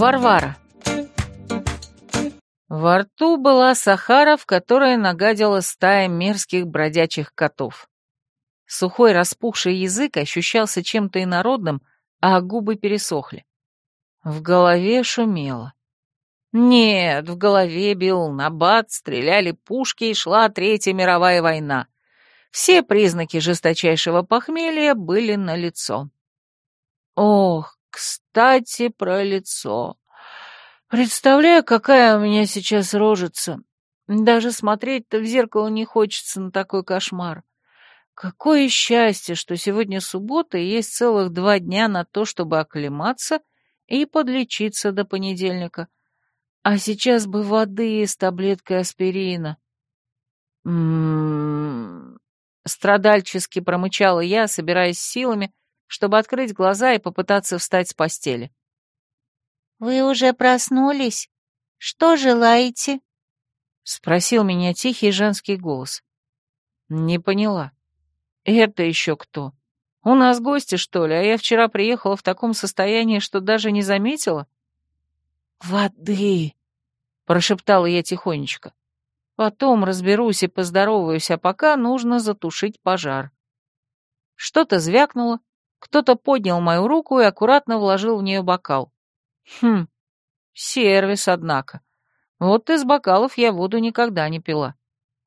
Варвара. Во рту была Сахара, в которой нагадила стая мерзких бродячих котов. Сухой распухший язык ощущался чем-то инородным, а губы пересохли. В голове шумело. Нет, в голове бил набат, стреляли пушки и шла Третья мировая война. Все признаки жесточайшего похмелья были налицо. Ох, кстати, про лицо. Представляю, какая у меня сейчас рожица. Даже смотреть-то в зеркало не хочется на такой кошмар. Какое счастье, что сегодня суббота и есть целых два дня на то, чтобы оклематься и подлечиться до понедельника. А сейчас бы воды с таблеткой аспирина. М-м-м. Страдальчески промычала я, собираясь силами, чтобы открыть глаза и попытаться встать с постели. «Вы уже проснулись? Что желаете?» — спросил меня тихий женский голос. Не поняла. «Это еще кто? У нас гости, что ли, а я вчера приехала в таком состоянии, что даже не заметила?» «Воды!» — прошептала я тихонечко. «Потом разберусь и поздороваюсь, а пока нужно затушить пожар». Что-то звякнуло, кто-то поднял мою руку и аккуратно вложил в нее бокал. Хм, сервис, однако. Вот из бокалов я воду никогда не пила.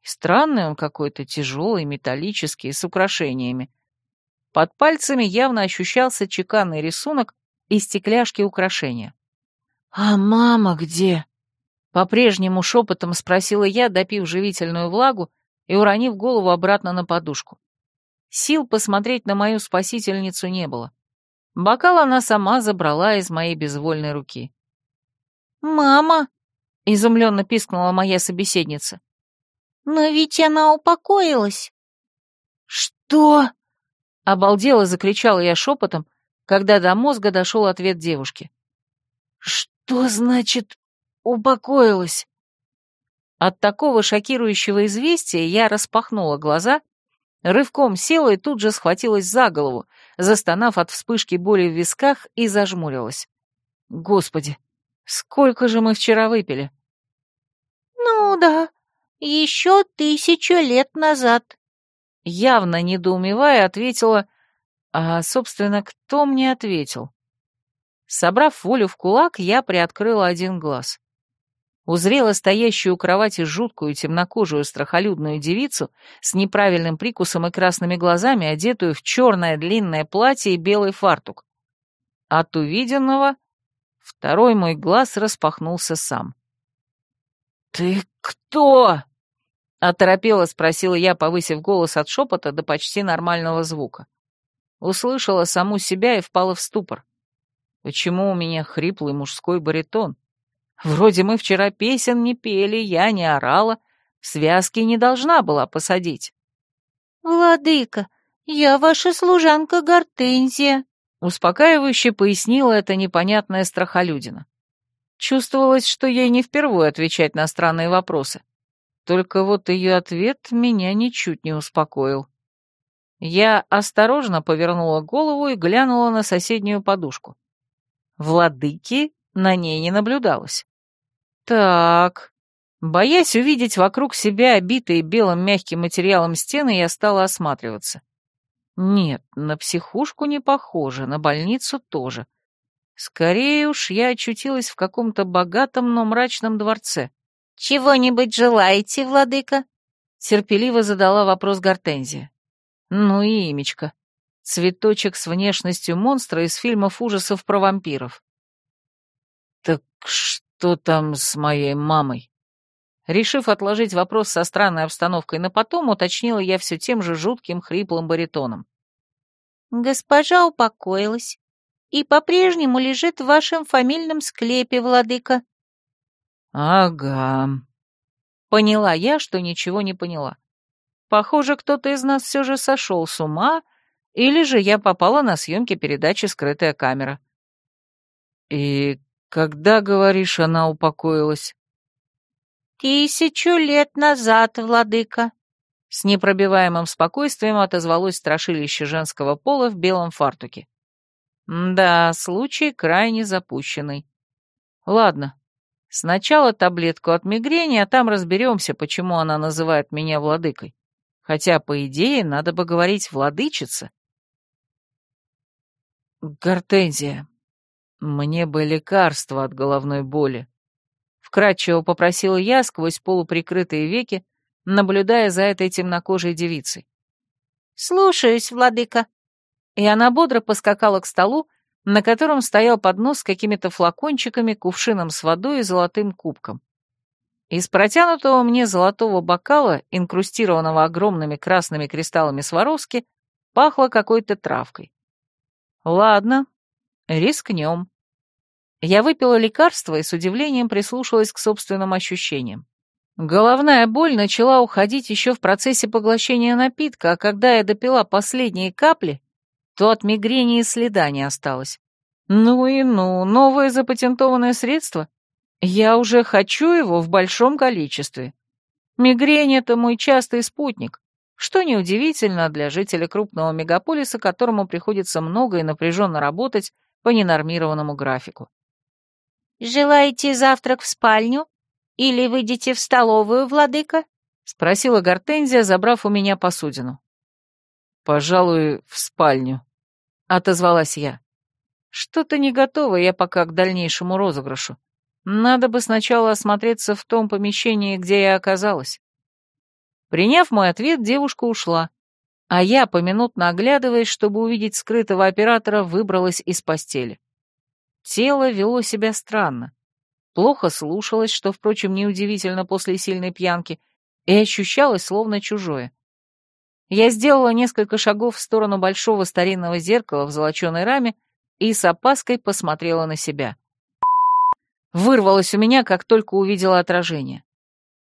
Странный он какой-то, тяжелый, металлический, с украшениями. Под пальцами явно ощущался чеканный рисунок и стекляшки украшения. «А мама где?» По-прежнему шепотом спросила я, допив живительную влагу и уронив голову обратно на подушку. Сил посмотреть на мою спасительницу не было. Бокал она сама забрала из моей безвольной руки. «Мама!» — изумленно пискнула моя собеседница. «Но ведь она упокоилась!» «Что?» — обалдело закричала я шепотом, когда до мозга дошел ответ девушки. «Что значит упокоилась?» От такого шокирующего известия я распахнула глаза Рывком села и тут же схватилась за голову, застонав от вспышки боли в висках и зажмурилась. Господи, сколько же мы вчера выпили? Ну да, еще тысячу лет назад. Явно недоумевая, ответила, а, собственно, кто мне ответил? Собрав волю в кулак, я приоткрыла один глаз узрела стоящую у кровати жуткую темнокожую страхолюдную девицу с неправильным прикусом и красными глазами, одетую в черное длинное платье и белый фартук. От увиденного второй мой глаз распахнулся сам. «Ты кто?» — оторопела спросила я, повысив голос от шепота до почти нормального звука. Услышала саму себя и впала в ступор. Почему у меня хриплый мужской баритон? Вроде мы вчера песен не пели, я не орала, связки не должна была посадить. «Владыка, я ваша служанка Гортензия», — успокаивающе пояснила эта непонятная страхолюдина. Чувствовалось, что ей не впервые отвечать на странные вопросы. Только вот ее ответ меня ничуть не успокоил. Я осторожно повернула голову и глянула на соседнюю подушку. Владыки на ней не наблюдалось. Так, боясь увидеть вокруг себя обитые белым мягким материалом стены, я стала осматриваться. Нет, на психушку не похоже, на больницу тоже. Скорее уж я очутилась в каком-то богатом, но мрачном дворце. «Чего-нибудь желаете, владыка?» Терпеливо задала вопрос Гортензия. Ну и имечко. Цветочек с внешностью монстра из фильмов ужасов про вампиров. «Так что там с моей мамой?» Решив отложить вопрос со странной обстановкой на потом, уточнила я все тем же жутким хриплым баритоном. «Госпожа упокоилась и по-прежнему лежит в вашем фамильном склепе, владыка». «Ага». Поняла я, что ничего не поняла. Похоже, кто-то из нас все же сошел с ума, или же я попала на съемки передачи «Скрытая камера». «И когда, говоришь, она упокоилась? Тысячу лет назад, владыка. С непробиваемым спокойствием отозвалось страшилище женского пола в белом фартуке. Да, случай крайне запущенный. Ладно, сначала таблетку от мигрени, а там разберемся, почему она называет меня владыкой. Хотя, по идее, надо бы говорить «владычица». Гортензия, мне бы лекарство от головной боли. Вкратчиво попросила я сквозь полуприкрытые веки, наблюдая за этой темнокожей девицей. «Слушаюсь, владыка». И она бодро поскакала к столу, на котором стоял поднос с какими-то флакончиками, кувшином с водой и золотым кубком. Из протянутого мне золотого бокала, инкрустированного огромными красными кристаллами Сваровски, пахло какой-то травкой. Ладно, рискнем. Я выпила лекарство и с удивлением прислушалась к собственным ощущениям. Головная боль начала уходить еще в процессе поглощения напитка, а когда я допила последние капли, то от мигрени и следа не осталось. Ну и ну, новое запатентованное средство. Я уже хочу его в большом количестве. Мигрень — это мой частый спутник, что неудивительно для жителя крупного мегаполиса, которому приходится много и напряженно работать по ненормированному графику. «Желаете завтрак в спальню?» «Или выйдете в столовую, владыка?» — спросила Гортензия, забрав у меня посудину. «Пожалуй, в спальню», — отозвалась я. «Что-то не готова я пока к дальнейшему розыгрышу. Надо бы сначала осмотреться в том помещении, где я оказалась». Приняв мой ответ, девушка ушла, а я, поминутно оглядываясь, чтобы увидеть скрытого оператора, выбралась из постели. Тело вело себя странно плохо слушалось, что, впрочем, неудивительно после сильной пьянки, и ощущалось словно чужое. Я сделала несколько шагов в сторону большого старинного зеркала в золоченой раме и с опаской посмотрела на себя. Вырвалось у меня, как только увидела отражение.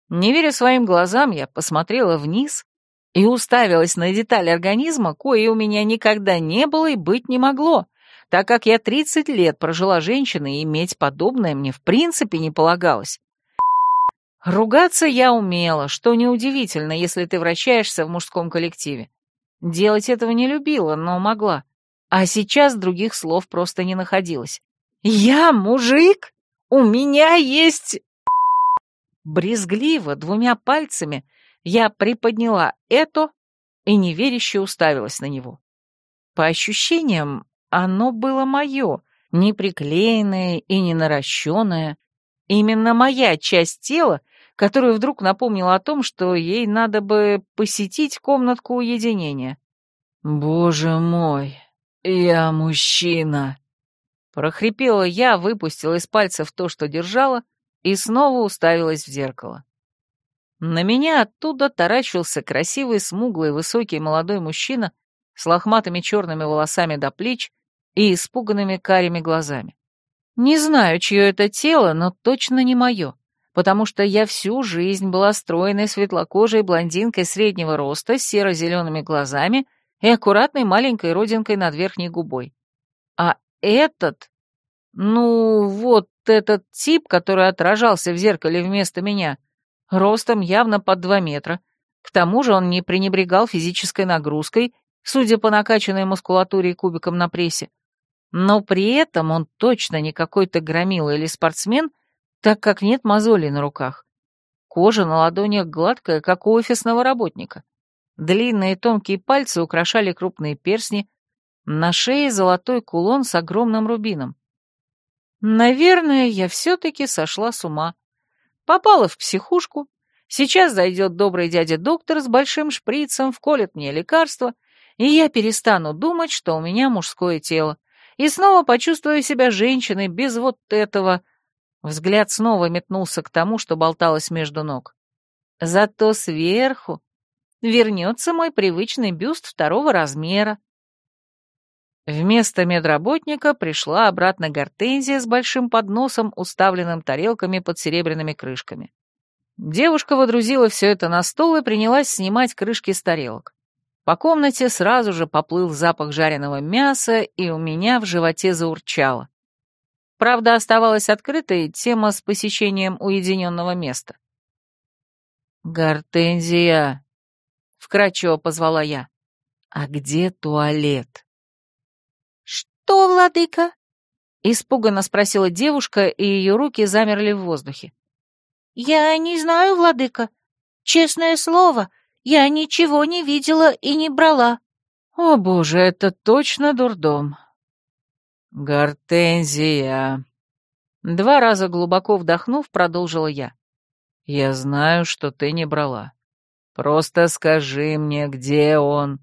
Не веря своим глазам, я посмотрела вниз и уставилась на деталь организма, коей у меня никогда не было и быть не могло так как я 30 лет прожила женщиной, и иметь подобное мне в принципе не полагалось. Ругаться я умела, что неудивительно, если ты вращаешься в мужском коллективе. Делать этого не любила, но могла. А сейчас других слов просто не находилось. «Я мужик? У меня есть...» Брезгливо, двумя пальцами, я приподняла это и неверяще уставилась на него. По ощущениям, оно было мое, не приклеенное и не наращенное. Именно моя часть тела, которая вдруг напомнила о том, что ей надо бы посетить комнатку уединения. «Боже мой, я мужчина!» Прохрипела я, выпустила из пальцев то, что держала, и снова уставилась в зеркало. На меня оттуда таращился красивый, смуглый, высокий молодой мужчина с лохматыми черными волосами до плеч и испуганными карими глазами. Не знаю, чье это тело, но точно не мое, потому что я всю жизнь была стройной светлокожей блондинкой среднего роста с серо-зелеными глазами и аккуратной маленькой родинкой над верхней губой. А этот... Ну, вот этот тип, который отражался в зеркале вместо меня, ростом явно под два метра. К тому же он не пренебрегал физической нагрузкой, судя по накачанной мускулатуре и кубикам на прессе. Но при этом он точно не какой-то громила или спортсмен, так как нет мозолей на руках. Кожа на ладонях гладкая, как у офисного работника. Длинные тонкие пальцы украшали крупные перстни, на шее золотой кулон с огромным рубином. Наверное, я все-таки сошла с ума. Попала в психушку. Сейчас зайдет добрый дядя-доктор с большим шприцем, вколет мне лекарство, и я перестану думать, что у меня мужское тело и снова почувствую себя женщиной без вот этого... Взгляд снова метнулся к тому, что болталось между ног. Зато сверху вернется мой привычный бюст второго размера. Вместо медработника пришла обратно гортензия с большим подносом, уставленным тарелками под серебряными крышками. Девушка водрузила все это на стол и принялась снимать крышки с тарелок. По комнате сразу же поплыл запах жареного мяса, и у меня в животе заурчало. Правда, оставалась открытой тема с посещением уединенного места. «Гортензия!» — вкратчиво позвала я. «А где туалет?» «Что, владыка?» Испуганно спросила девушка, и ее руки замерли в воздухе. «Я не знаю, владыка. Честное слово, я ничего не видела и не брала». «О, боже, это точно дурдом». «Гортензия!» Два раза глубоко вдохнув, продолжила я. «Я знаю, что ты не брала. Просто скажи мне, где он?»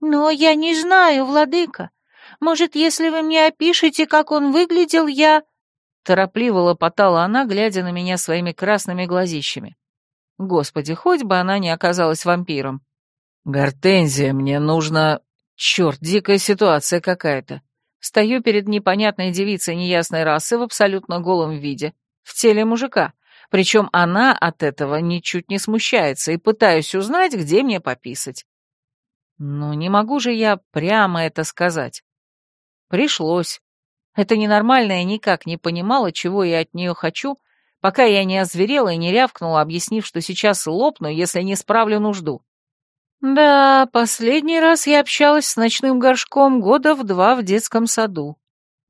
«Но я не знаю, владыка. Может, если вы мне опишете, как он выглядел, я...» Торопливо лопотала она, глядя на меня своими красными глазищами. Господи, хоть бы она не оказалась вампиром. «Гортензия, мне нужно...» Черт, дикая ситуация какая-то. Стою перед непонятной девицей неясной расы в абсолютно голом виде, в теле мужика. Причем она от этого ничуть не смущается и пытаюсь узнать, где мне пописать. Ну, не могу же я прямо это сказать. Пришлось. Эта ненормальная никак не понимала, чего я от нее хочу, пока я не озверела и не рявкнула, объяснив, что сейчас лопну, если не справлю нужду. Да, последний раз я общалась с ночным горшком года в два в детском саду.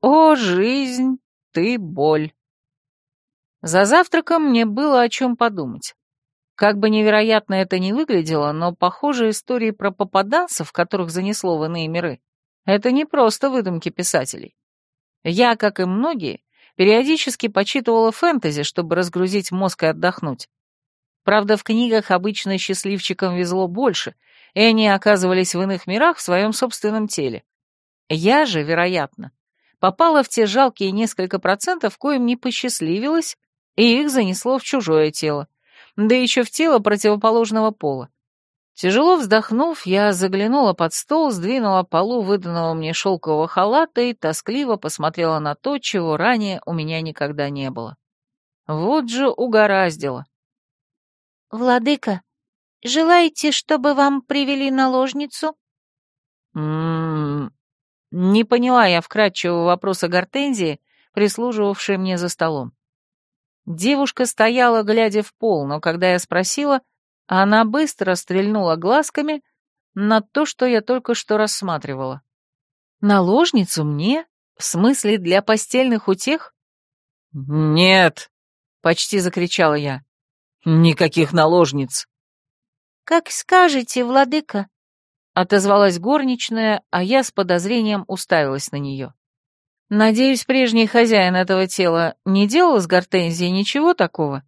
О, жизнь, ты боль. За завтраком мне было о чем подумать. Как бы невероятно это ни выглядело, но, похоже, истории про попаданцев, которых занесло в иные миры, это не просто выдумки писателей. Я, как и многие, периодически почитывала фэнтези, чтобы разгрузить мозг и отдохнуть. Правда, в книгах обычно счастливчикам везло больше, и они оказывались в иных мирах в своем собственном теле. Я же, вероятно, попала в те жалкие несколько процентов, коим не посчастливилось, и их занесло в чужое тело, да еще в тело противоположного пола. Тяжело вздохнув, я заглянула под стол, сдвинула полу выданного мне шелкового халата и тоскливо посмотрела на то, чего ранее у меня никогда не было. Вот же угораздило. «Владыка, желаете, чтобы вам привели наложницу?» «М-м-м...» Не поняла я вкратчивого вопроса Гортензии, прислуживавшей мне за столом. Девушка стояла, глядя в пол, но когда я спросила, она быстро стрельнула глазками на то, что я только что рассматривала. «Наложницу мне? В смысле, для постельных утех?» «Нет!» — почти закричала я. «Никаких наложниц!» «Как скажете, владыка!» — отозвалась горничная, а я с подозрением уставилась на нее. «Надеюсь, прежний хозяин этого тела не делал с Гортензией ничего такого?»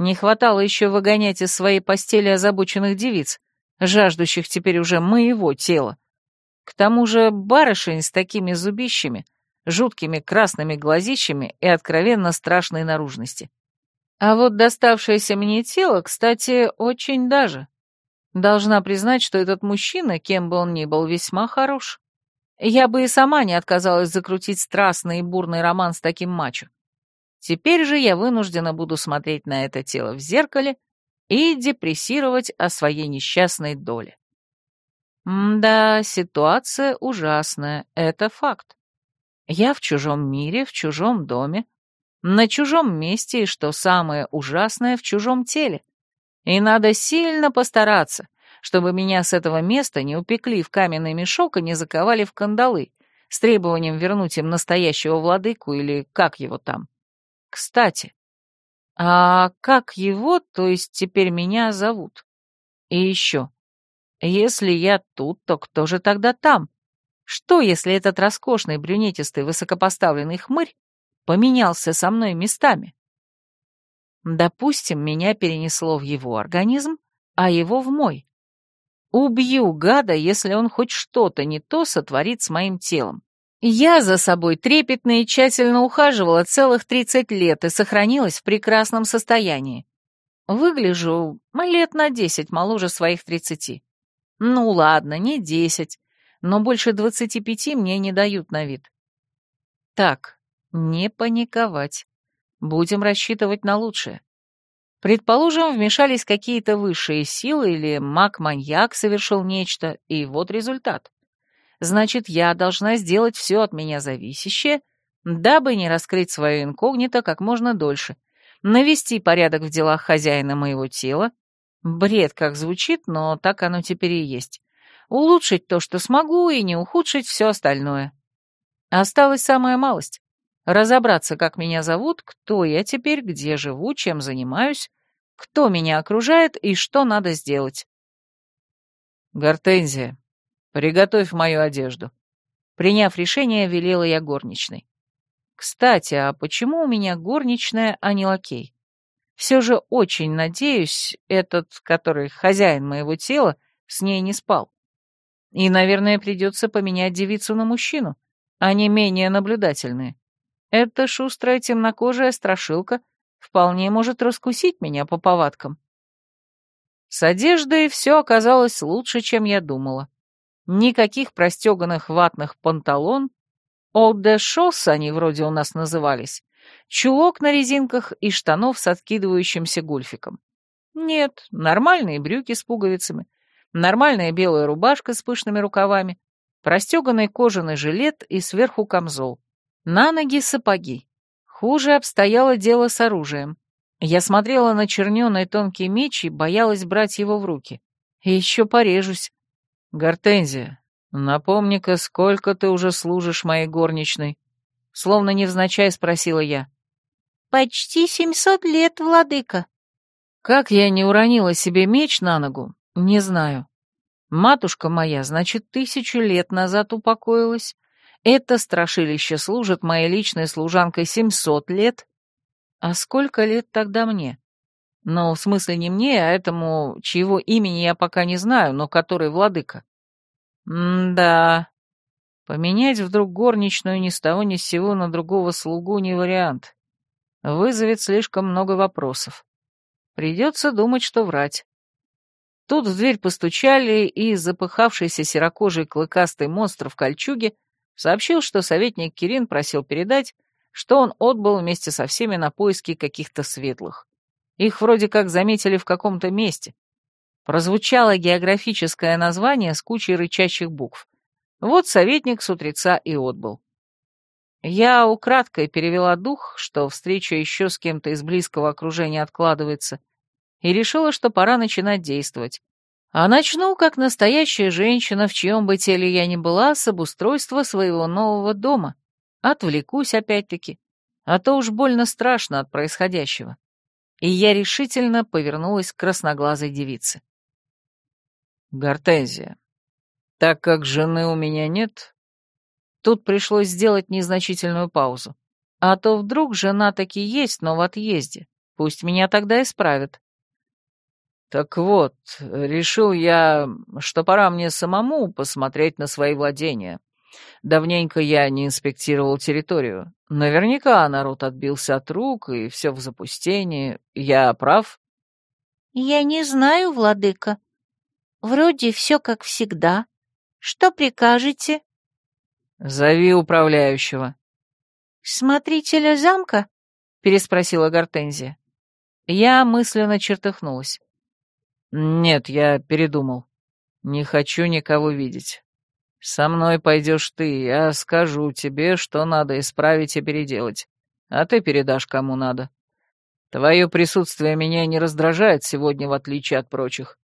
Не хватало еще выгонять из своей постели озабоченных девиц, жаждущих теперь уже моего тела. К тому же барышень с такими зубищами, жуткими красными глазищами и откровенно страшной наружности. А вот доставшееся мне тело, кстати, очень даже. Должна признать, что этот мужчина, кем бы он ни был, весьма хорош. Я бы и сама не отказалась закрутить страстный и бурный роман с таким мачо. Теперь же я вынуждена буду смотреть на это тело в зеркале и депрессировать о своей несчастной доле. да, ситуация ужасная, это факт. Я в чужом мире, в чужом доме, на чужом месте и, что самое ужасное, в чужом теле. И надо сильно постараться, чтобы меня с этого места не упекли в каменный мешок и не заковали в кандалы с требованием вернуть им настоящего владыку или как его там. Кстати, а как его, то есть теперь меня зовут? И еще, если я тут, то кто же тогда там? Что, если этот роскошный брюнетистый высокопоставленный хмырь поменялся со мной местами? Допустим, меня перенесло в его организм, а его в мой. Убью гада, если он хоть что-то не то сотворит с моим телом. Я за собой трепетно и тщательно ухаживала целых 30 лет и сохранилась в прекрасном состоянии. Выгляжу лет на 10 моложе своих 30. Ну ладно, не 10, но больше 25 мне не дают на вид. Так, не паниковать. Будем рассчитывать на лучшее. Предположим, вмешались какие-то высшие силы или маг-маньяк совершил нечто, и вот результат значит, я должна сделать все от меня зависящее, дабы не раскрыть свое инкогнито как можно дольше, навести порядок в делах хозяина моего тела, бред как звучит, но так оно теперь и есть, улучшить то, что смогу, и не ухудшить все остальное. Осталась самая малость — разобраться, как меня зовут, кто я теперь, где живу, чем занимаюсь, кто меня окружает и что надо сделать. «Гортензия, приготовь мою одежду». Приняв решение, велела я горничной. Кстати, а почему у меня горничная, а не лакей? Все же очень надеюсь, этот, который хозяин моего тела, с ней не спал. И, наверное, придется поменять девицу на мужчину. Они менее наблюдательные. Эта шустрая темнокожая страшилка вполне может раскусить меня по повадкам. С одеждой все оказалось лучше, чем я думала. Никаких простеганных ватных панталон, олд-де-шосс они вроде у нас назывались, чулок на резинках и штанов с откидывающимся гульфиком. Нет, нормальные брюки с пуговицами, нормальная белая рубашка с пышными рукавами, простеганный кожаный жилет и сверху камзол. На ноги сапоги. Хуже обстояло дело с оружием. Я смотрела на черненый тонкий меч и боялась брать его в руки. И еще порежусь. Гортензия, напомни-ка, сколько ты уже служишь моей горничной? Словно невзначай спросила я. Почти семьсот лет, владыка. Как я не уронила себе меч на ногу, не знаю. Матушка моя, значит, тысячу лет назад упокоилась. Это страшилище служит моей личной служанкой семьсот лет. А сколько лет тогда мне? Ну, в смысле не мне, а этому, чьего имени я пока не знаю, но который владыка. М-да. Поменять вдруг горничную ни с того ни с сего на другого слугу не вариант. Вызовет слишком много вопросов. Придется думать, что врать. Тут в дверь постучали, и запыхавшийся серокожий клыкастый монстр в кольчуге сообщил, что советник Кирин просил передать, что он отбыл вместе со всеми на поиски каких-то светлых. Их вроде как заметили в каком-то месте. Прозвучало географическое название с кучей рычащих букв. Вот советник с утреца и отбыл. Я украдкой перевела дух, что встреча еще с кем-то из близкого окружения откладывается, и решила, что пора начинать действовать. А начну, как настоящая женщина, в чьем бы теле я ни была, с обустройства своего нового дома. Отвлекусь опять-таки, а то уж больно страшно от происходящего. И я решительно повернулась к красноглазой девице. Гортензия, так как жены у меня нет, тут пришлось сделать незначительную паузу. А то вдруг жена таки есть, но в отъезде. Пусть меня тогда исправят. Так вот, решил я, что пора мне самому посмотреть на свои владения. Давненько я не инспектировал территорию. Наверняка народ отбился от рук, и все в запустении. Я прав? Я не знаю, владыка. Вроде все как всегда. Что прикажете? Зови управляющего. Смотрителя замка? Переспросила Гортензия. Я мысленно чертыхнулась. «Нет, я передумал. Не хочу никого видеть. Со мной пойдешь ты, я скажу тебе, что надо исправить и переделать, а ты передашь кому надо. Твое присутствие меня не раздражает сегодня, в отличие от прочих.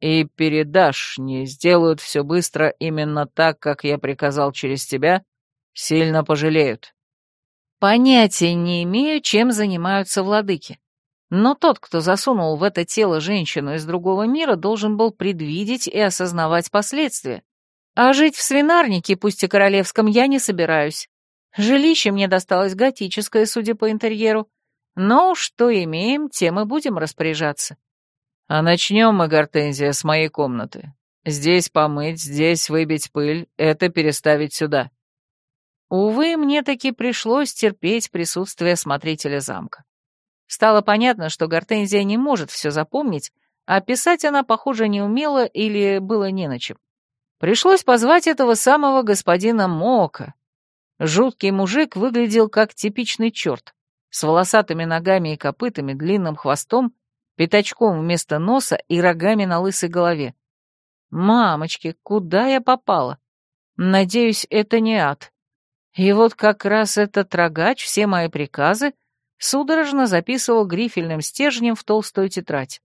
И передашь, не сделают все быстро именно так, как я приказал через тебя, сильно пожалеют». Понятия не имею, чем занимаются владыки. Но тот, кто засунул в это тело женщину из другого мира, должен был предвидеть и осознавать последствия. А жить в свинарнике, пусть и королевском, я не собираюсь. Жилище мне досталось готическое, судя по интерьеру. Но что имеем, тем и будем распоряжаться. А начнем мы, Гортензия, с моей комнаты. Здесь помыть, здесь выбить пыль, это переставить сюда. Увы, мне таки пришлось терпеть присутствие смотрителя замка. Стало понятно, что Гортензия не может все запомнить, а писать она, похоже, не умела или было не на чем. Пришлось позвать этого самого господина Мока. Жуткий мужик выглядел как типичный черт, с волосатыми ногами и копытами, длинным хвостом, пятачком вместо носа и рогами на лысой голове. Мамочки, куда я попала? Надеюсь, это не ад. И вот как раз этот рогач все мои приказы судорожно записывал грифельным стержнем в толстую тетрадь.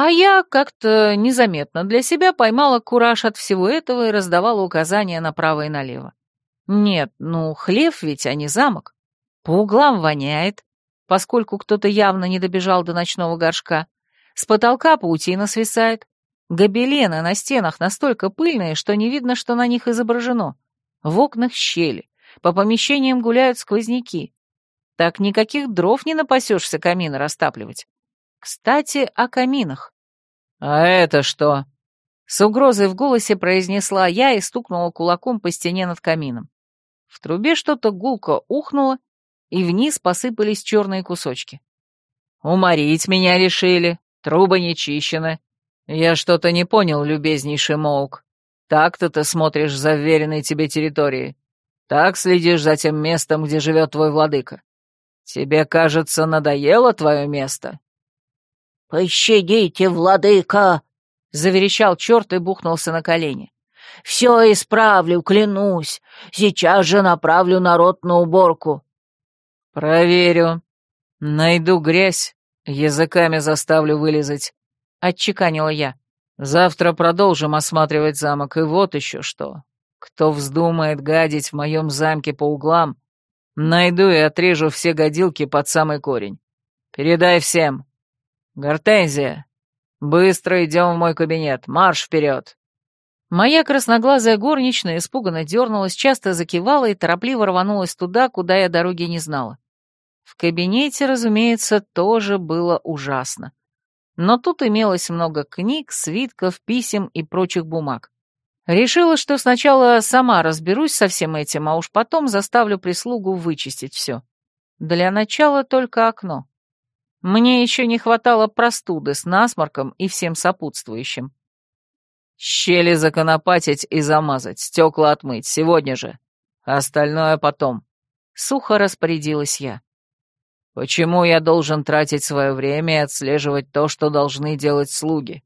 А я как-то незаметно для себя поймала кураж от всего этого и раздавала указания направо и налево. Нет, ну, хлев ведь, а не замок. По углам воняет, поскольку кто-то явно не добежал до ночного горшка. С потолка паутина свисает. Гобелены на стенах настолько пыльные, что не видно, что на них изображено. В окнах щели, по помещениям гуляют сквозняки. Так никаких дров не напасешься камины растапливать. Кстати, о каминах. «А это что?» С угрозой в голосе произнесла я и стукнула кулаком по стене над камином. В трубе что-то гулко ухнуло, и вниз посыпались черные кусочки. «Уморить меня решили, трубы не чищены. Я что-то не понял, любезнейший Моук. Так-то ты смотришь за вверенной тебе территорией. Так следишь за тем местом, где живет твой владыка. Тебе, кажется, надоело твое место?» «Пощадите, владыка!» — заверещал черт и бухнулся на колени. «Все исправлю, клянусь. Сейчас же направлю народ на уборку». «Проверю. Найду грязь, языками заставлю вылезать», — отчеканила я. «Завтра продолжим осматривать замок, и вот еще что. Кто вздумает гадить в моем замке по углам, найду и отрежу все годилки под самый корень. Передай всем. Гортензия, быстро идем в мой кабинет, марш вперед!» Моя красноглазая горничная испуганно дернулась, часто закивала и торопливо рванулась туда, куда я дороги не знала. В кабинете, разумеется, тоже было ужасно. Но тут имелось много книг, свитков, писем и прочих бумаг. Решила, что сначала сама разберусь со всем этим, а уж потом заставлю прислугу вычистить все. Для начала только окно. Мне еще не хватало простуды с насморком и всем сопутствующим. Щели законопатить и замазать, стекла отмыть, сегодня же. Остальное потом. Сухо распорядилась я. Почему я должен тратить свое время и отслеживать то, что должны делать слуги?